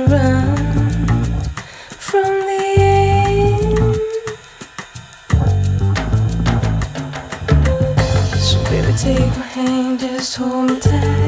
run from the end. So baby, take my hand, just hold me tight.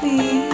please.